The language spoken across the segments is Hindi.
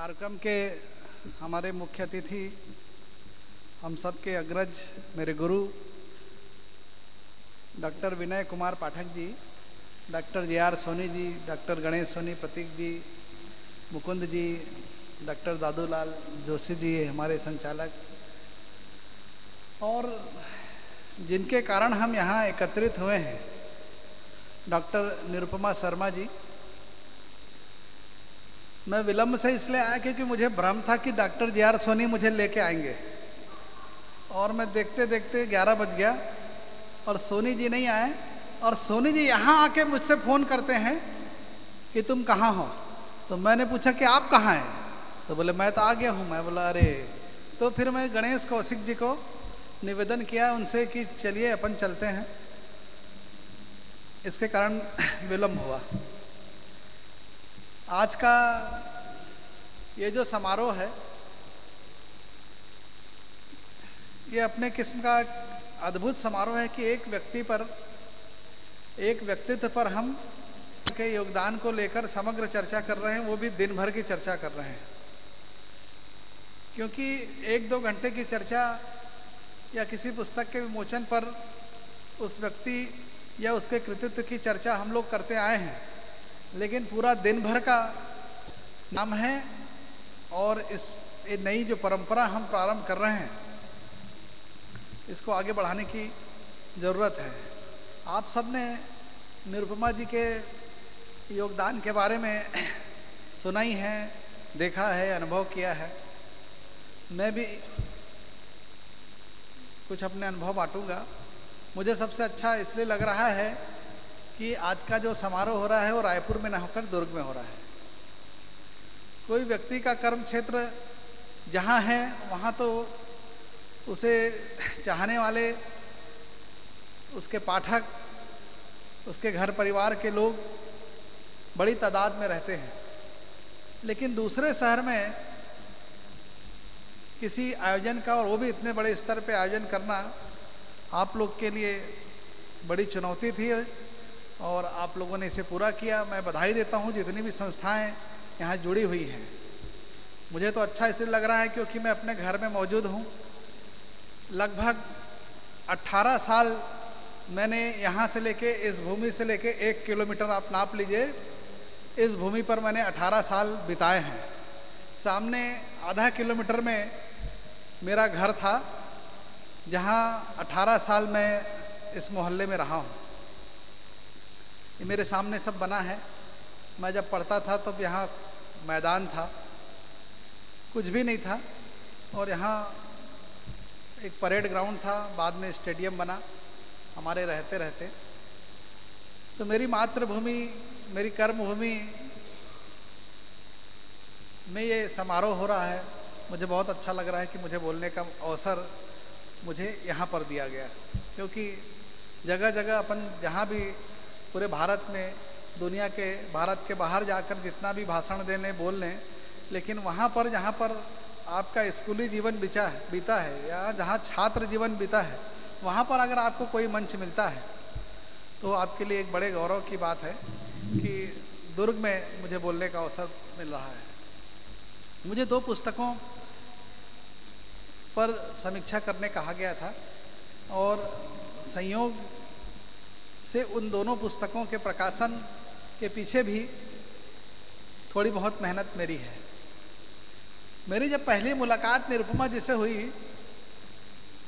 कार्यक्रम के हमारे मुख्य अतिथि, हम सब के अग्रज मेरे गुरु, doctor Vinay Kumar Pathak ji, doctor J R Soni ji, doctor Ganesh Soni Prateek ji, Mukund ji, doctor Dadulal Joshi ji हमारे संचालक। और जिनके कारण हम यहाँ एकत्रित हुए हैं, डॉक्टर निरुपमा शर्मा जी मैं विलंब से इसलिए आया क्योंकि मुझे भ्रम था कि डॉक्टर जे आर सोनी मुझे लेके आएँगे। और मैं देखते देखते ग्यारह बज गया और सोनी जी नहीं आए। और सोनी जी यहाँ आके मुझसे फ़ोन करते हैं कि तुम कहाँ हो? तो मैंने पूछा कि आप कहाँ हैं? तो बोले, मैं तो आ गया हूँ। मैं बोला, अरे। तो फिर मैं गणेश कौशिक जी को निवेदन किया उनसे कि चलिए अपन चलते हैं। इसके कारण विलम्ब हुआ। आज का ये जो समारोह है, ये अपने किस्म का अद्भुत समारोह है कि एक व्यक्ति पर, एक व्यक्तित्व पर हम के योगदान को लेकर समग्र चर्चा कर रहे हैं, वो भी दिन भर की चर्चा कर रहे हैं। क्योंकि एक दो घंटे की चर्चा या किसी पुस्तक के विमोचन पर उस व्यक्ति या उसके कृतित्व की चर्चा हम लोग करते आए हैं। लेकिन पूरा दिन भर का नाम है और इस नई जो परंपरा हम प्रारंभ कर रहे हैं, इसको आगे बढ़ाने की ज़रूरत है। आप सबने निरुपमा जी के योगदान के बारे में सुना ही है, देखा है, अनुभव किया है। मैं भी कुछ अपने अनुभव बांटूँगा। मुझे सबसे अच्छा इसलिए लग रहा है कि आज का जो समारोह हो रहा है, वो रायपुर में न होकर दुर्ग में हो रहा है। कोई व्यक्ति का कर्म क्षेत्र जहाँ है, वहाँ तो उसे चाहने वाले, उसके पाठक, उसके घर परिवार के लोग बड़ी तादाद में रहते हैं। लेकिन दूसरे शहर में किसी आयोजन का और वो भी इतने बड़े स्तर पे आयोजन करना आप लोग के लिए बड़ी चुनौती थी। और आप लोगों ने इसे पूरा किया। मैं बधाई देता हूँ, जितनी भी संस्थाएँ यहाँ जुड़ी हुई हैं। मुझे तो अच्छा इसलिए लग रहा है क्योंकि मैं अपने घर में मौजूद हूँ। लगभग 18 साल मैंने यहाँ से लेके, इस भूमि से लेके एक किलोमीटर आप नाप लीजिए, इस भूमि पर मैंने 18 साल बिताए हैं। सामने आधा किलोमीटर में मेरा घर था, जहाँ 18 साल मैं इस मोहल्ले में रहा हूँ। ये मेरे सामने सब बना है। मैं जब पढ़ता था तब यहाँ मैदान था। कुछ भी नहीं था। और यहाँ एक परेड ग्राउंड था। बाद में स्टेडियम बना। हमारे रहते रहते। तो मेरी मातृभूमि, मेरी कर्मभूमि में ये समारोह हो रहा है। मुझे बहुत अच्छा लग रहा है कि मुझे बोलने का अवसर मुझे यहाँ पर दिया गया क्योंकि जगह जगह अपन जहाँ भी पूरे भारत में, दुनिया के, भारत के बाहर जाकर जितना भी भाषण देने बोल लें, लेकिन वहाँ पर, जहाँ पर आपका स्कूली जीवन बिचा है, बीता है, या जहाँ छात्र जीवन बीता है, वहाँ पर अगर आपको कोई मंच मिलता है तो आपके लिए एक बड़े गौरव की बात है कि दुर्ग में मुझे बोलने का अवसर मिल रहा है। मुझे दो पुस्तकों पर समीक्षा करने कहा गया था और संयोग से उन दोनों पुस्तकों के प्रकाशन के पीछे भी थोड़ी बहुत मेहनत मेरी है। मेरी जब पहली मुलाकात निरुपमा जी से हुई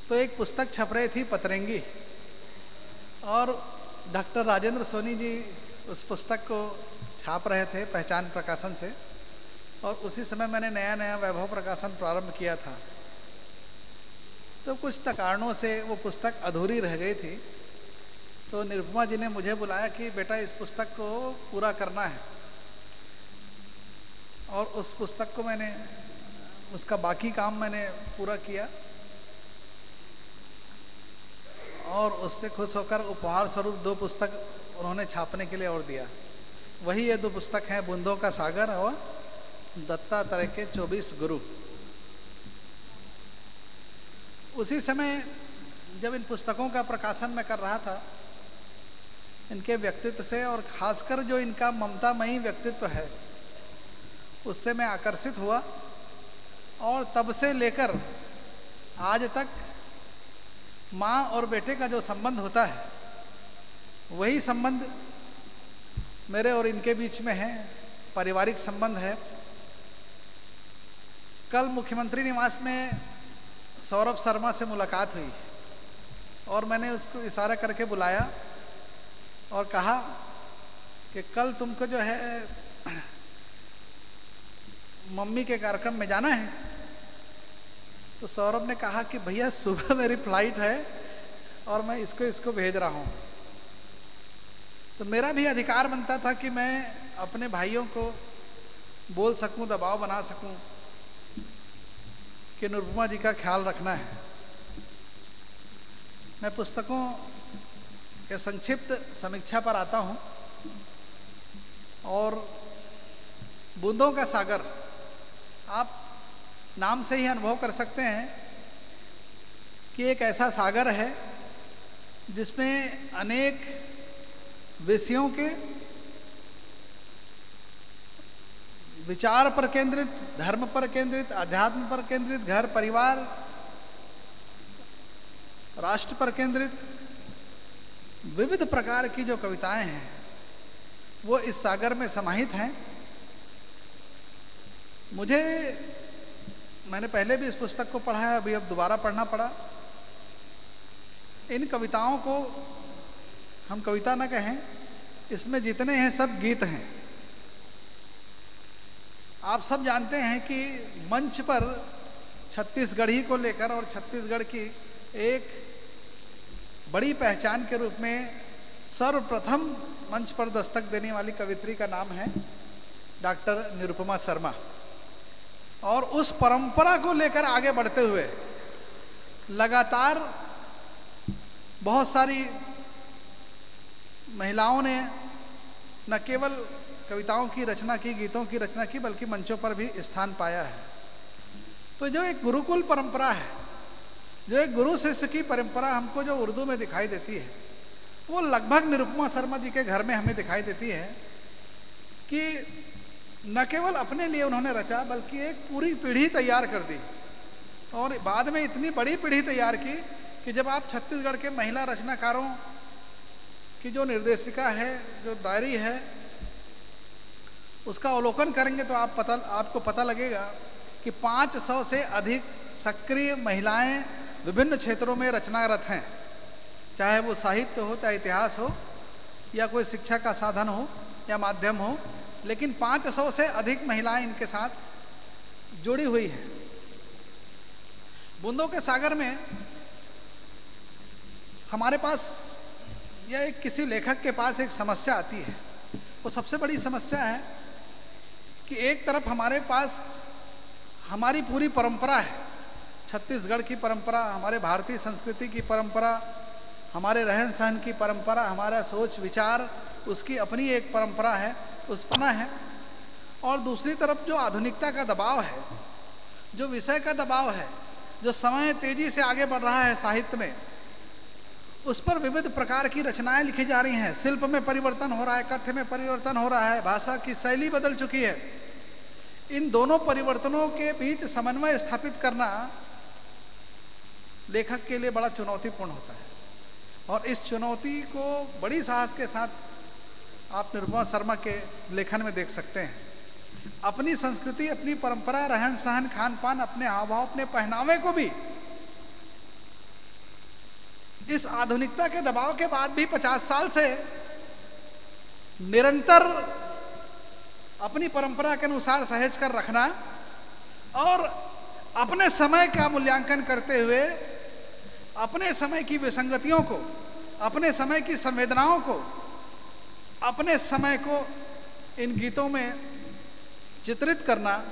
तो एक पुस्तक छप रही थी, पतरंगी। और डॉक्टर राजेंद्र सोनी जी उस पुस्तक को छाप रहे थे, पहचान प्रकाशन से। और उसी समय मैंने नया नया वैभव प्रकाशन प्रारंभ किया था। तो कुछ कारणों से वो पुस्तक अधूरी रह गई थी। तो निरुपमा जी ने मुझे बुलाया कि बेटा इस पुस्तक को पूरा करना है। और उस पुस्तक को मैंने, उसका बाकी काम मैंने पूरा किया। और उससे खुश होकर उपहार स्वरूप दो पुस्तक उन्होंने छापने के लिए और दिया। वही ये दो पुस्तक हैं, बूंदों का सागर और दत्ता तरह के चौबीस गुरु। उसी समय जब इन पुस्तकों का प्रकाशन मैं कर रहा था इनके व्यक्तित्व से और खासकर जो इनका ममतामयी व्यक्तित्व है, उससे मैं आकर्षित हुआ और तब से लेकर आज तक माँ और बेटे का जो संबंध होता है, वही संबंध मेरे और इनके बीच में है, पारिवारिक संबंध है। कल मुख्यमंत्री निवास में सौरभ शर्मा से मुलाकात हुई और मैंने उसको इशारा करके बुलाया और कहा कि कल तुमको जो है मम्मी के कार्यक्रम में जाना है। तो सौरभ ने कहा कि भैया, सुबह मेरी फ़्लाइट है और मैं इसको इसको भेज रहा हूँ। तो मेरा भी अधिकार बनता था कि मैं अपने भाइयों को बोल सकूँ, दबाव बना सकूँ कि निरुपमा जी का ख्याल रखना है। मैं पुस्तकों के संक्षिप्त समीक्षा पर आता हूँ। और बूंदों का सागर, आप नाम से ही अनुभव कर सकते हैं कि एक ऐसा सागर है जिसमें अनेक विषयों के विचार पर केंद्रित, धर्म पर केंद्रित, अध्यात्म पर केंद्रित, घर, परिवार, राष्ट्र पर केंद्रित विविध प्रकार की जो कविताएँ हैं, वो इस सागर में समाहित हैं। मुझे, मैंने पहले भी इस पुस्तक को पढ़ा है, अभी अब दोबारा पढ़ना पड़ा। इन कविताओं को हम कविता ना कहें, इसमें जितने हैं सब गीत हैं। आप सब जानते हैं कि मंच पर छत्तीसगढ़ी को लेकर और छत्तीसगढ़ की एक बड़ी पहचान के रूप में सर्वप्रथम मंच पर दस्तक देने वाली कवित्री का नाम है डॉक्टर निरुपमा शर्मा। और उस परंपरा को लेकर आगे बढ़ते हुए लगातार बहुत सारी महिलाओं ने न केवल कविताओं की रचना की, गीतों की रचना की, बल्कि मंचों पर भी स्थान पाया है। तो जो एक गुरुकुल परंपरा है जो एक गुरु शिष्य की परंपरा हमको जो उर्दू में दिखाई देती है, वो लगभग निरुपमा शर्मा जी के घर में हमें दिखाई देती है कि न केवल अपने लिए उन्होंने रचा, बल्कि एक पूरी पीढ़ी तैयार कर दी। और बाद में इतनी बड़ी पीढ़ी तैयार की कि जब आप छत्तीसगढ़ के महिला रचनाकारों की जो निर्देशिका है, जो डायरी है, उसका अवलोकन करेंगे तो आप पता, आपको पता लगेगा कि 500 से अधिक सक्रिय महिलाएँ विभिन्न क्षेत्रों में रचनारत हैं। चाहे वो साहित्य हो, चाहे इतिहास हो, या कोई शिक्षा का साधन हो, या माध्यम हो, लेकिन 500 से अधिक महिलाएँ इनके साथ जुड़ी हुई हैं। बूंदों के सागर में हमारे पास या एक किसी लेखक के पास एक समस्या आती है। वो सबसे बड़ी समस्या है कि एक तरफ़ हमारे पास हमारी पूरी परंपरा है छत्तीसगढ़ की परंपरा, हमारे भारतीय संस्कृति की परंपरा, हमारे रहन सहन की परंपरा, हमारा सोच विचार, उसकी अपनी एक परंपरा है, उस पना है। और दूसरी तरफ़ जो आधुनिकता का दबाव है, जो विषय का दबाव है, जो समय तेज़ी से आगे बढ़ रहा है साहित्य में, उस पर विविध प्रकार की रचनाएँ लिखी जा रही हैं। शिल्प में परिवर्तन हो रहा है, कथ्य में परिवर्तन हो रहा है, भाषा की शैली बदल चुकी है। इन दोनों परिवर्तनों के बीच समन्वय स्थापित करना लेखक के लिए बड़ा चुनौतीपूर्ण होता है। और इस चुनौती को बड़ी साहस के साथ आप निरुपमा शर्मा के लेखन में देख सकते हैं। अपनी संस्कृति, अपनी परंपरा, रहन सहन, खान पान, अपने हाव भाव अपने पहनावे को भी इस आधुनिकता के दबाव के बाद भी 50 साल से निरंतर अपनी परंपरा के अनुसार सहेज कर रखना और अपने समय का मूल्यांकन करते हुए अपने समय की विसंगतियों को, अपने समय की संवेदनाओं को, अपने समय को इन गीतों में चित्रित करना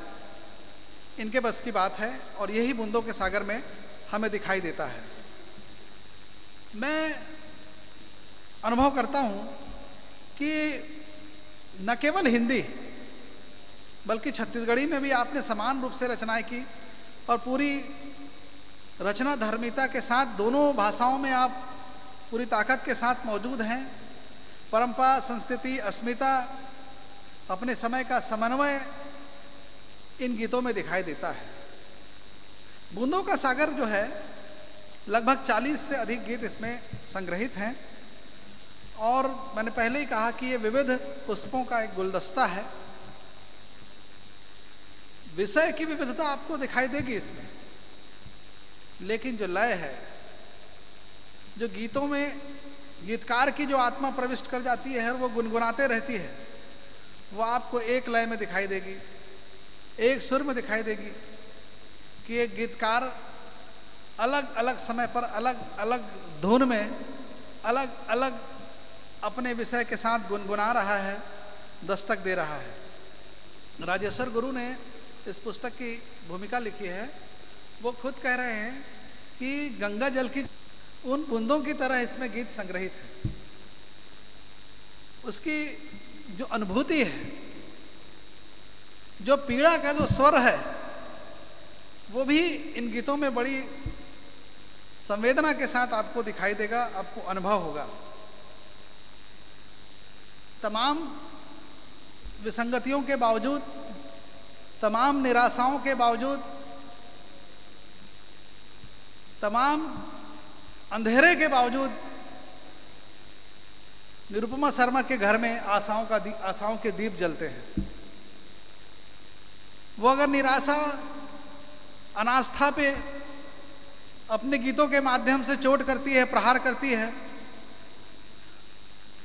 इनके बस की बात है और यही बूंदों के सागर में हमें दिखाई देता है। मैं अनुभव करता हूँ कि न केवल हिंदी बल्कि छत्तीसगढ़ी में भी आपने समान रूप से रचनाएँ की और पूरी रचना धर्मिता के साथ दोनों भाषाओं में आप पूरी ताकत के साथ मौजूद हैं। परंपरा, संस्कृति, अस्मिता अपने समय का समन्वय इन गीतों में दिखाई देता है। बूंदों का सागर जो है, लगभग 40 से अधिक गीत इसमें संग्रहित हैं। और मैंने पहले ही कहा कि ये विविध पुष्पों का एक गुलदस्ता है। विषय की विविधता आपको दिखाई देगी इसमें। लेकिन जो लय है, जो गीतों में गीतकार की जो आत्मा प्रविष्ट कर जाती है और वो गुनगुनाते रहती है, वो आपको एक लय में दिखाई देगी, एक सुर में दिखाई देगी कि एक गीतकार अलग अलग समय पर, अलग अलग धुन में, अलग अलग अपने विषय के साथ गुनगुना रहा है, दस्तक दे रहा है। राजेश्वर गुरु ने इस पुस्तक की भूमिका लिखी है। वो खुद कह रहे हैं कि गंगा जल की उन बूंदों की तरह इसमें गीत संग्रहित है। उसकी जो अनुभूति है, जो पीड़ा का जो स्वर है, वो भी इन गीतों में बड़ी संवेदना के साथ आपको दिखाई देगा, आपको अनुभव होगा। तमाम विसंगतियों के बावजूद, तमाम निराशाओं के बावजूद तमाम अंधेरे के बावजूद निरुपमा शर्मा के घर में आशाओं का आशाओं के दीप जलते हैं। वो अगर निराशा, अनास्था पे अपने गीतों के माध्यम से चोट करती है, प्रहार करती है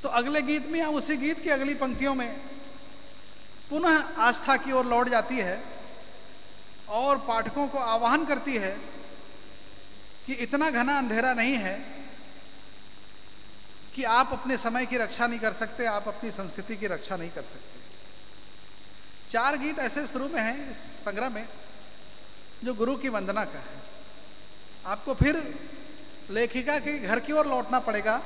तो अगले गीत में या उसी गीत की अगली पंक्तियों में पुनः आस्था की ओर लौट जाती है और पाठकों को आह्वान करती है कि इतना घना अंधेरा नहीं है कि आप अपने समय की रक्षा नहीं कर सकते, आप अपनी संस्कृति की रक्षा नहीं कर सकते। चार गीत ऐसे शुरू में हैं इस संग्रह में, जो गुरु की वंदना का है। आपको फिर लेखिका के घर की ओर लौटना पड़ेगा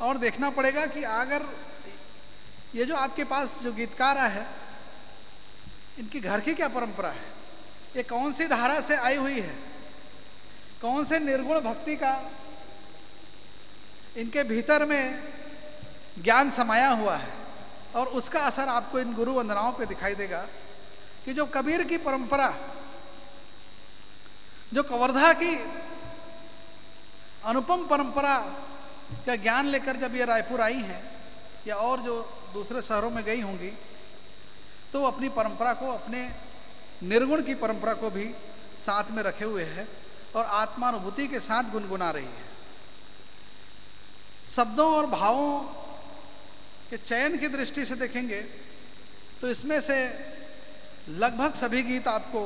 और देखना पड़ेगा कि अगर ये जो आपके पास जो गीतकार है, इनकी घर की क्या परंपरा है? ये कौन सी धारा से आई हुई है? कौन से निर्गुण भक्ति का? इनके भीतर में ज्ञान समाया हुआ है और उसका असर आपको इन गुरु वंदनाओं पे दिखाई देगा कि जो कबीर की परंपरा, जो कवर्धा की अनुपम परंपरा का ज्ञान लेकर जब ये रायपुर आई हैं या और जो दूसरे शहरों में गई होंगी तो अपनी परंपरा को, अपने निर्गुण की परंपरा को भी साथ में रखे हुए है। और आत्मानुभूति के साथ गुनगुना रही है। शब्दों और भावों के चयन की दृष्टि से देखेंगे तो इसमें से लगभग सभी गीत आपको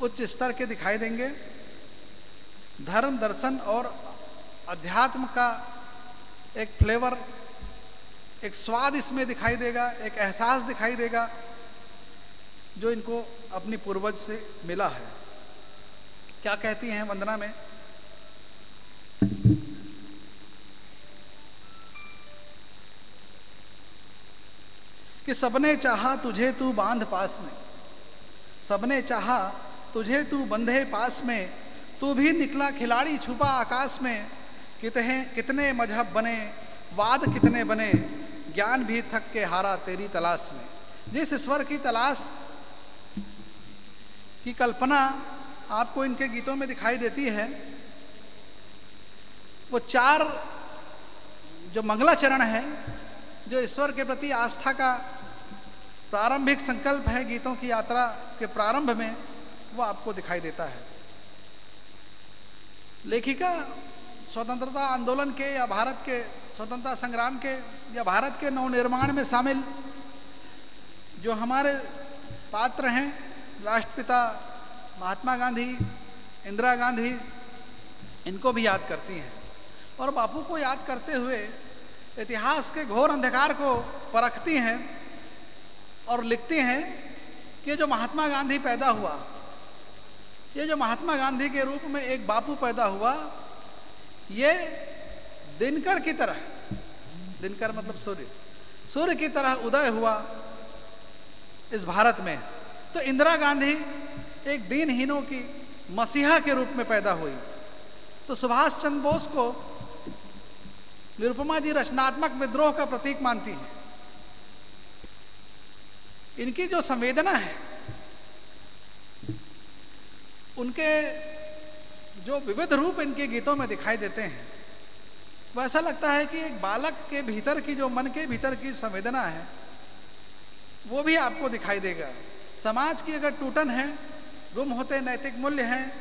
उच्च स्तर के दिखाई देंगे। धर्म, दर्शन और अध्यात्म का एक फ्लेवर, एक स्वाद इसमें दिखाई देगा, एक एहसास दिखाई देगा, जो इनको अपनी पूर्वज से मिला है। क्या कहती हैं वंदना में? कि सबने चाहा तुझे तू बाँध पास में। सबने चाहा तुझे तू बंधे पास में। तू भी निकला खिलाड़ी छुपा आकाश में। कितने कितने मज़हब बने, वाद कितने बने। ज्ञान भी थक के हारा तेरी तलाश में। जिस ईश्वर की तलाश की कल्पना आपको इनके गीतों में दिखाई देती है, वो चार जो मंगलाचरण है, जो ईश्वर के प्रति आस्था का प्रारंभिक संकल्प है गीतों की यात्रा के प्रारंभ में, वो आपको दिखाई देता है। लेखिका स्वतंत्रता आंदोलन के या भारत के स्वतंत्रता संग्राम के या भारत के नवनिर्माण में शामिल जो हमारे पात्र हैं, राष्ट्रपिता महात्मा गांधी, इंदिरा गांधी, इनको भी याद करती हैं। और बापू को याद करते हुए इतिहास के घोर अंधकार को परखती हैं और लिखती हैं कि जो महात्मा गांधी पैदा हुआ, ये जो महात्मा गांधी के रूप में एक बापू पैदा हुआ, ये दिनकर की तरह, दिनकर मतलब सूर्य सूर्य की तरह उदय हुआ इस भारत में। तो इंदिरा गांधी एक दीनहीनों की मसीहा के रूप में पैदा हुई। तो सुभाष चंद्र बोस को निरुपमा जी रचनात्मक विद्रोह का प्रतीक मानती है। इनकी जो संवेदना है, उनके जो विविध रूप इनके गीतों में दिखाई देते हैं, वो ऐसा लगता है कि एक बालक के भीतर की जो मन के भीतर की संवेदना है, वो भी आपको दिखाई देगा। समाज की अगर टूटन है गुम होते नैतिक मूल्य हैं।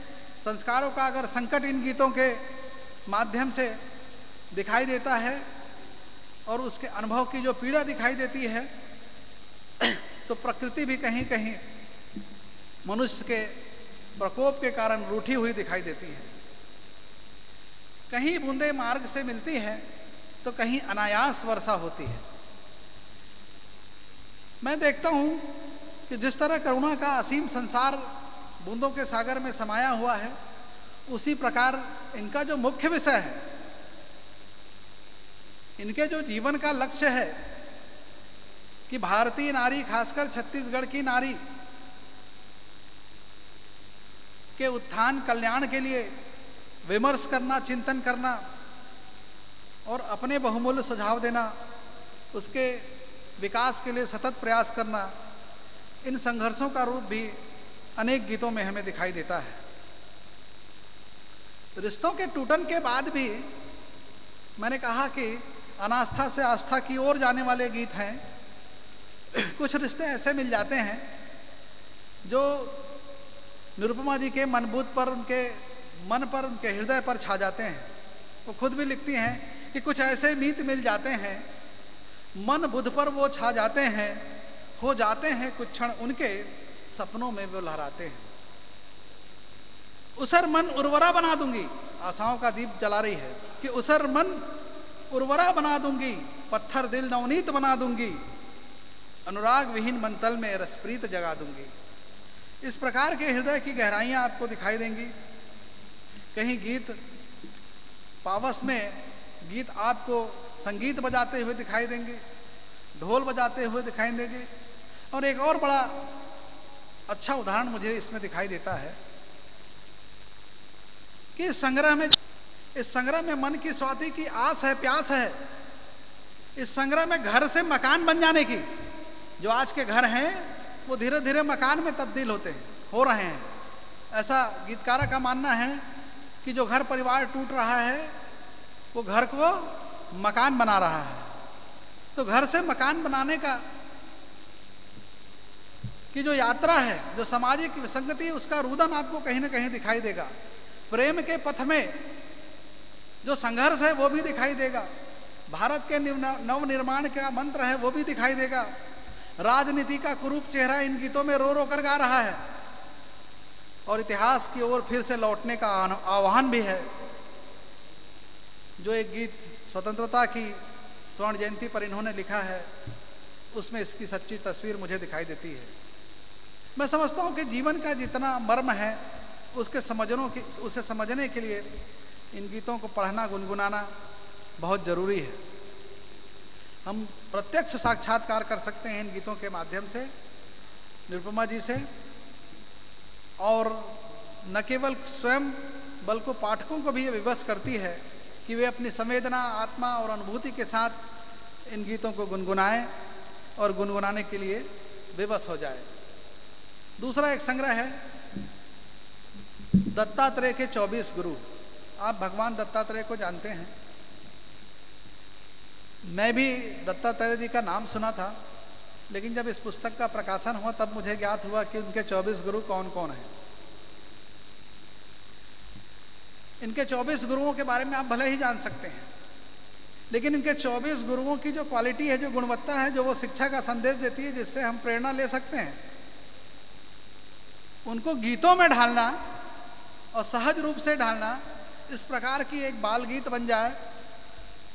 संस्कारों का अगर संकट इन गीतों के माध्यम से दिखाई देता है और उसके अनुभव की जो पीड़ा दिखाई देती है तो प्रकृति भी कहीं कहीं मनुष्य के प्रकोप के कारण रूठी हुई दिखाई देती है। कहीं बूंदे मार्ग से मिलती है तो कहीं अनायास वर्षा होती है। मैं देखता हूँ कि जिस तरह करुणा का असीम संसार बूंदों के सागर में समाया हुआ है, उसी प्रकार इनका जो मुख्य विषय है, इनके जो जीवन का लक्ष्य है कि भारतीय नारी, खासकर छत्तीसगढ़ की नारी के उत्थान, कल्याण के लिए विमर्श करना, चिंतन करना और अपने बहुमूल्य सुझाव देना, उसके विकास के लिए सतत प्रयास करना, इन संघर्षों का रूप भी अनेक गीतों में हमें दिखाई देता है। रिश्तों के टूटन के बाद भी मैंने कहा कि अनास्था से आस्था की ओर जाने वाले गीत हैं। कुछ रिश्ते ऐसे मिल जाते हैं जो निरुपमा जी के मनबूत पर, उनके मन पर, उनके हृदय पर छा जाते हैं। वो खुद भी लिखती हैं कि कुछ ऐसे मीत मिल जाते हैं। मन बुद्ध पर वो छा जाते हैं, हो जाते हैं कुछ क्षण उनके। सपनों में वो लहराते हैं। उसर मन उर्वरा बना दूँगी। आशाओं का दीप जला रही है कि उसर मन उर्वरा बना दूँगी। पत्थर दिल नवनीत बना दूँगी। अनुराग विहीन मंतल में रसप्रीत जगा दूँगी। इस प्रकार के हृदय की गहराइयाँ आपको दिखाई देंगी। कहीं गीत पावस में गीत आपको संगीत बजाते हुए दिखाई देंगे, ढोल बजाते हुए दिखाई देंगे। और एक और बड़ा अच्छा उदाहरण मुझे इसमें दिखाई देता है कि इस संग्रह में, इस संग्रह में मन की स्वाति की आस है, प्यास है, इस संग्रह में घर से मकान बन जाने की, जो आज के घर हैं, वो धीरे धीरे मकान में तब्दील होते हैं, हो रहे हैं। ऐसा गीतकारा का मानना है कि जो घर परिवार टूट रहा है, वो घर को मकान बना रहा है। तो घर से मकान बनाने का की जो यात्रा है, जो सामाजिक विसंगति उसका रुदन आपको कहीं ना कहीं दिखाई देगा। प्रेम के पथ में जो संघर्ष है, वो भी दिखाई देगा। भारत के नव निर्माण का मंत्र है, वो भी दिखाई देगा। राजनीति का कुरूप चेहरा इन गीतों में रो रो कर गा रहा है। और इतिहास की ओर फिर से लौटने का आह्वान भी है। जो एक गीत, स्वतंत्रता की स्वर्ण जयंती पर इन्होंने लिखा है, उसमें इसकी सच्ची तस्वीर मुझे दिखाई देती है। मैं समझता हूँ कि जीवन का जितना मर्म है, उसके समझनों की, उसे समझने के लिए इन गीतों को पढ़ना, गुनगुनाना बहुत ज़रूरी है। हम प्रत्यक्ष साक्षात्कार कर सकते हैं इन गीतों के माध्यम से, निरुपमा जी से, और न केवल स्वयं, बल्कि पाठकों को भी ये विवश करती है कि वे अपनी संवेदना, आत्मा और अनुभूति के साथ इन गीतों को गुनगुनाएँ और गुनगुनाने के लिए विवश हो जाए। दूसरा एक संग्रह है, दत्तात्रेय के 24 गुरु। आप भगवान दत्तात्रेय को जानते हैं। मैं भी दत्तात्रेय जी का नाम सुना था, लेकिन जब इस पुस्तक का प्रकाशन हुआ, तब मुझे ज्ञात हुआ कि उनके 24 गुरु कौन कौन हैं। इनके 24 गुरुओं के बारे में आप भले ही जान सकते हैं, लेकिन इनके 24 गुरुओं की जो क्वालिटी है, जो गुणवत्ता है, जो वो शिक्षा का संदेश देती है, जिससे हम प्रेरणा ले सकते हैं उनको गीतों में ढालना और सहज रूप से ढालना इस प्रकार की एक बाल गीत बन जाए।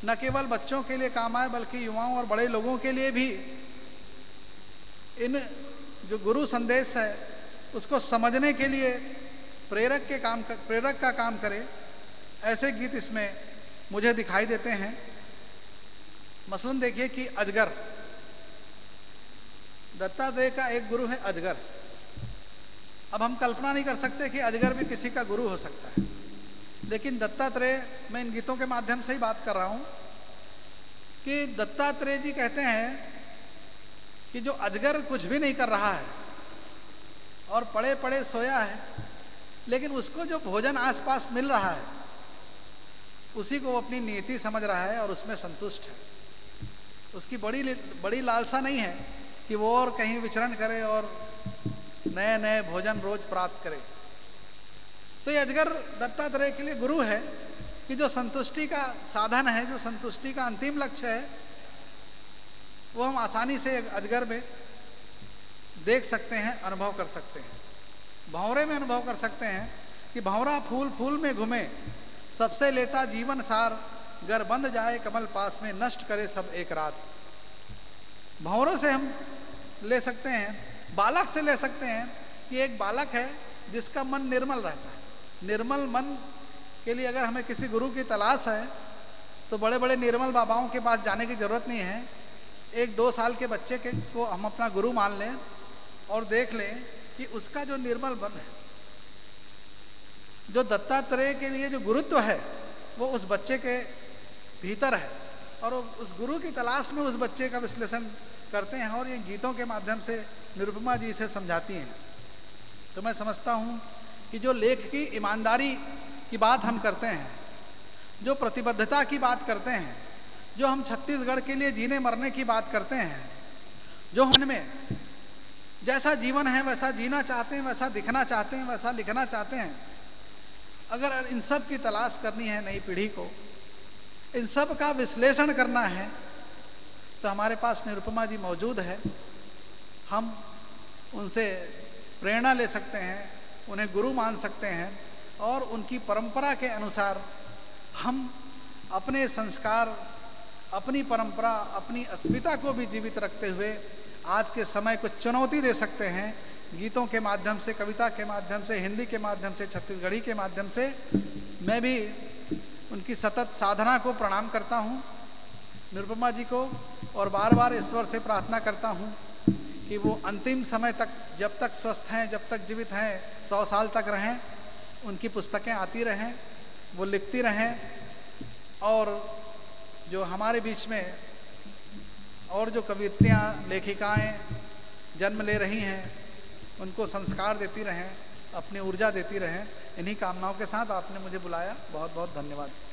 न केवल बच्चों के लिए काम आए बल्कि युवाओं और बड़े लोगों के लिए भी। इन जो गुरु संदेश है उसको समझने के लिए प्रेरक के काम कर, प्रेरक का काम करे। ऐसे गीत इसमें मुझे दिखाई देते हैं। मसलन देखिए कि अजगर। दत्तात्रेय का एक गुरु है अजगर। अब हम कल्पना नहीं कर सकते कि अजगर भी किसी का गुरु हो सकता है। लेकिन दत्तात्रेय, मैं इन गीतों के माध्यम से ही बात कर रहा हूँ कि दत्तात्रेय जी कहते हैं कि जो अजगर कुछ भी नहीं कर रहा है और पड़े पड़े सोया है, लेकिन उसको जो भोजन आसपास मिल रहा है, उसी को वो अपनी नीति समझ रहा है और उसमें संतुष्ट है। उसकी बड़ी बड़ी लालसा नहीं है कि वो और कहीं विचरण करे और नए नए भोजन रोज प्राप्त करे। तो ये अजगर दत्तात्रेय के लिए गुरु है कि जो संतुष्टि का साधन है, जो संतुष्टि का अंतिम लक्ष्य है, वो हम आसानी से अजगर में देख सकते हैं, अनुभव कर सकते हैं। भंवरे में अनुभव कर सकते हैं कि भंवरा फूल फूल में घूमे, सबसे लेता जीवन सार, घर बंद जाए, कमल पास में नष्ट करे सब एक रात। भंवरों से हम ले सकते हैं बालक से ले सकते हैं कि एक बालक है जिसका मन निर्मल रहता है। निर्मल मन के लिए अगर हमें किसी गुरु की तलाश है तो बड़े बड़े निर्मल बाबाओं के पास जाने की ज़रूरत नहीं है। एक दो साल के बच्चे के को हम अपना गुरु मान लें और देख लें कि उसका जो निर्मल मन है, जो दत्तात्रेय के लिए जो गुरुत्व है, वो उस बच्चे के भीतर है। और उस गुरु की तलाश में उस बच्चे का विश्लेषण करते हैं और ये गीतों के माध्यम से निरुपमा जी इसे समझाती हैं। तो मैं समझता हूँ कि जो लेख की ईमानदारी की बात हम करते हैं, जो प्रतिबद्धता की बात करते हैं, जो हम छत्तीसगढ़ के लिए जीने मरने की बात करते हैं, जो मन में जैसा जीवन है वैसा जीना चाहते हैं, वैसा दिखना चाहते हैं, वैसा लिखना चाहते हैं, अगर इन सब की तलाश करनी है नई पीढ़ी को इन सब का विश्लेषण करना है तो हमारे पास निरुपमा जी मौजूद है। हम उनसे प्रेरणा ले सकते हैं, उन्हें गुरु मान सकते हैं, और उनकी परंपरा के अनुसार हम अपने संस्कार, अपनी परंपरा, अपनी अस्मिता को भी जीवित रखते हुए आज के समय को चुनौती दे सकते हैं। गीतों के माध्यम से, कविता के माध्यम से, हिंदी के माध्यम से, छत्तीसगढ़ी के माध्यम से मैं भी उनकी सतत साधना को प्रणाम करता हूँ, निरुपमा जी को, और बार बार ईश्वर से प्रार्थना करता हूँ कि वो अंतिम समय तक, जब तक स्वस्थ हैं, जब तक जीवित हैं, सौ साल तक रहें, उनकी पुस्तकें आती रहें, वो लिखती रहें, और जो हमारे बीच में और जो कवित्रियाँ, लेखिकाएँ जन्म ले रही हैं, उनको संस्कार देती रहें। अपनी ऊर्जा देती रहें। इन्हीं कामनाओं के साथ आपने मुझे बुलाया। बहुत बहुत धन्यवाद।